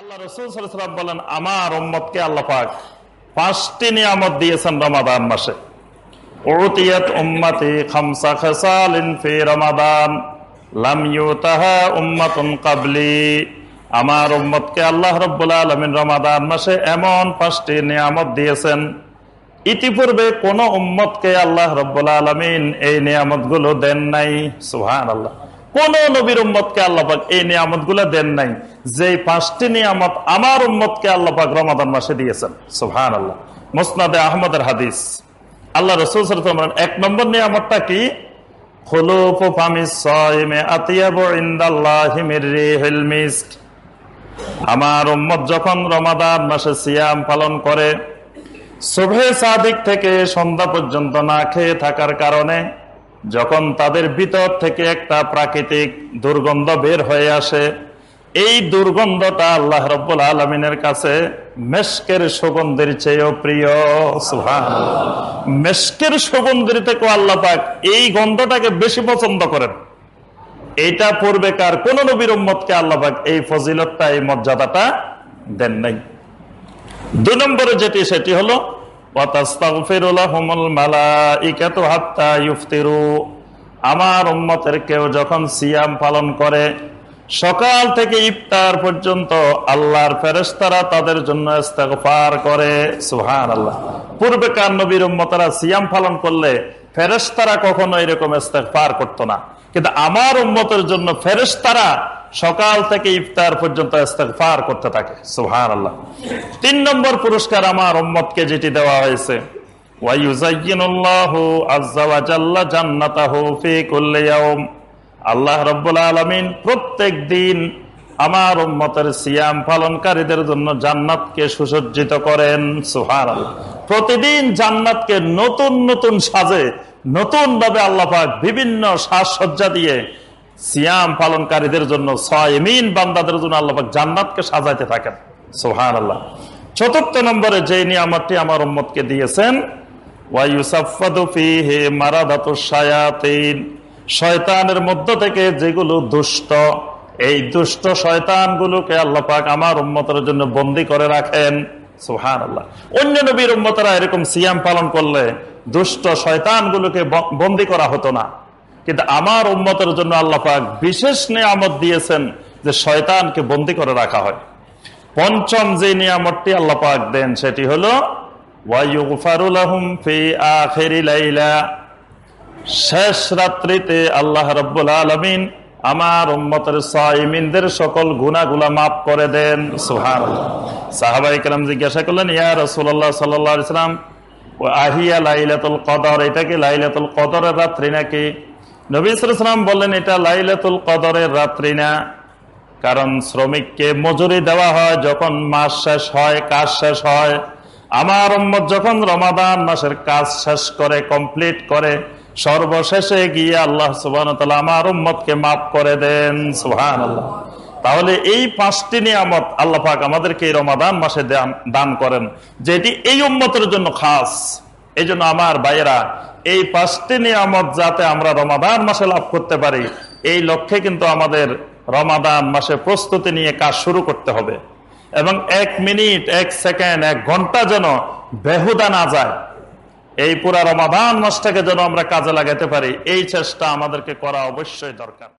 আল্লাহ রসুল বলেন, আমার উম্মতকে আল্লাহ পাক পাঁচটি নিয়ামত দিয়েছেন রমাদান মাসে। উম্মতি খামসা খাসালিন ফি রমাদান, লাম ইউতাহা আমার উম্মতকে আল্লাহ রব্বুল আলমিন রমাদান মাসে এমন পাঁচটি নিয়ামত দিয়েছেন। ইতিপূর্বে কোন উম্মতকে আল্লাহ রব্বুল আলমিন এই নিয়ামতগুলো দেন নাই। সুহান আল্লাহ কোন নবীর উম্মতকে আল্লাপাক এই নিয়ামতগুলো দেন নাই। যে পাঁচটি নিয়ামত আমার উম্মতকে আল্লাপাক রমাদান মাসে দিয়েছেন। সুহান আল্লাহ মুসনাদে আহমদের হাদিস। আল্লাহ রসুল এক নম্বর নিয়ামতটা কি? আমার উম্মত যখন রমাদান মাসে সিয়াম পালন করে, শুভে সাদিক থেকে সন্ধ্যা পর্যন্ত না খেয়ে থাকার কারণে যখন তাদের ভিতর থেকে একটা প্রাকৃতিক দুর্গন্ধ বের হয়ে আসে, এই দুর্গন্ধটা আল্লাহ রব্বুল আলমিনের কাছে মেস্কের সুগন্ধের চেয়েও প্রিয়। মেশকের সুগন্ধের থেকে আল্লাহ পাক এই গন্ধটাকে বেশি পছন্দ করেন। এইটা পূর্বেকার কোন নবীর উম্মতকে আল্লাহ পাক এই ফজিলতটা, এই মর্যাদাটা দেন নাই। দুই নম্বরে যেটি, সেটি হলো আমার উম্মতের কেউ যখন সিয়াম পালন করে, সকাল থেকে ইফতার পর্যন্ত আল্লাহর ফেরেস্তারা তাদের জন্য ইস্তেগফার করে। সুহান আল্লাহ পূর্বেকার নবীর উম্মতারা সিয়াম পালন করলে ফেরেস্তারা কখনো এরকম ইস্তেগফার করতো না। কিন্তু আমার উম্মতের জন্য ফেরেস্তারা সকাল থেকে ইফতার পর্যন্ত ইস্তেগফার করতে থাকে সুহান আল্লাহ তিন নম্বর পুরস্কার আমার উম্মতকে যেটি দেওয়া হয়েছে আমার পালনকারীদের জন্য জান্নাতকে সুসজ্জিত করেন প্রতিদিন জান্নাতকে নতুন নতুন সাজে নতুন ভাবে আল্লাহাক বিভিন্ন সাজসজ্জা দিয়ে সিয়াম পালনকারীদের জন্য ছয়মিন বান্দাদের জন্য আল্লাহাক জান্নাতকে সাজাইতে থাকেন। সোহান আল্লাহ চতুর্থ নম্বরে যে নিয়ামতটি আমার উম্মতকে দিয়েছেন শয়তানের মধ্য থেকে যেগুলো দুষ্ট, এই দুষ্ট শয়তান গুলোকে আল্লাপাক আমার উম্মতের জন্য বন্দি করে রাখেন। সুহান আল্লাহ অন্য নবীর উম্মতরা এরকম সিয়াম পালন করলে দুষ্ট শয়তান গুলোকে বন্দি করা হতো না। কিন্তু আমার উম্মতের জন্য আল্লাপাক বিশেষ নিয়ামত দিয়েছেন যে শয়তানকে বন্দি করে রাখা হয়। পঞ্চম যে নিয়ামতটি আল্লাপাক দেন সেটি হলো শেষ রাত্রিতে আল্লাহ রব্বুল আলমিন আমার উম্মতের সাইমিনদের সকল গুনাগুলা মাফ করে দেন। সুহান সাহাবাই কালাম জিজ্ঞাসা করলেন, ইয়া রসুল্লাহ সাল্লাম ও আহিয়া লাইলাতুল কদর, এটা কি লাইলাতুল কদরের রাত্রি নাকি? নবীলাম বললেন, এটা লাইলাতুল কদরের রাত্রি না। কারণ শ্রমিককে মজুরি দেওয়া হয় যখন মাস শেষ হয়, কাজ শেষ হয়। আমার উম্মত যখন রমাদান মাসের কাজ শেষ করে, কমপ্লিট করে, সর্বশেষে গিয়ে আল্লাহ সুবাহ আমার উম্মতকে মাফ করে দেন। সুহান আল্লাহ তাহলে এই পাঁচটি নিয়ামত আল্লাহ পাক আমাদেরকে এই রমাদান মাসে দান করেন, যেটি এই উম্মতের জন্য খাস। এই আমার ভাইয়েরা এই পাঁচটি নিয়ামত যাতে আমরা রমাদান মাসে লাভ করতে পারি, এই লক্ষ্যে কিন্তু আমাদের রমাদান মাসে প্রস্তুতি নিয়ে কাজ শুরু করতে হবে। এবং এক মিনিট, এক সেকেন্ড, এক ঘণ্টা যেন বেহুদা না যায়, এই পুরা রমাদান মাসটাকে যেন আমরা কাজে লাগাতে পারি, এই চেষ্টা আমাদেরকে করা অবশ্যই দরকার।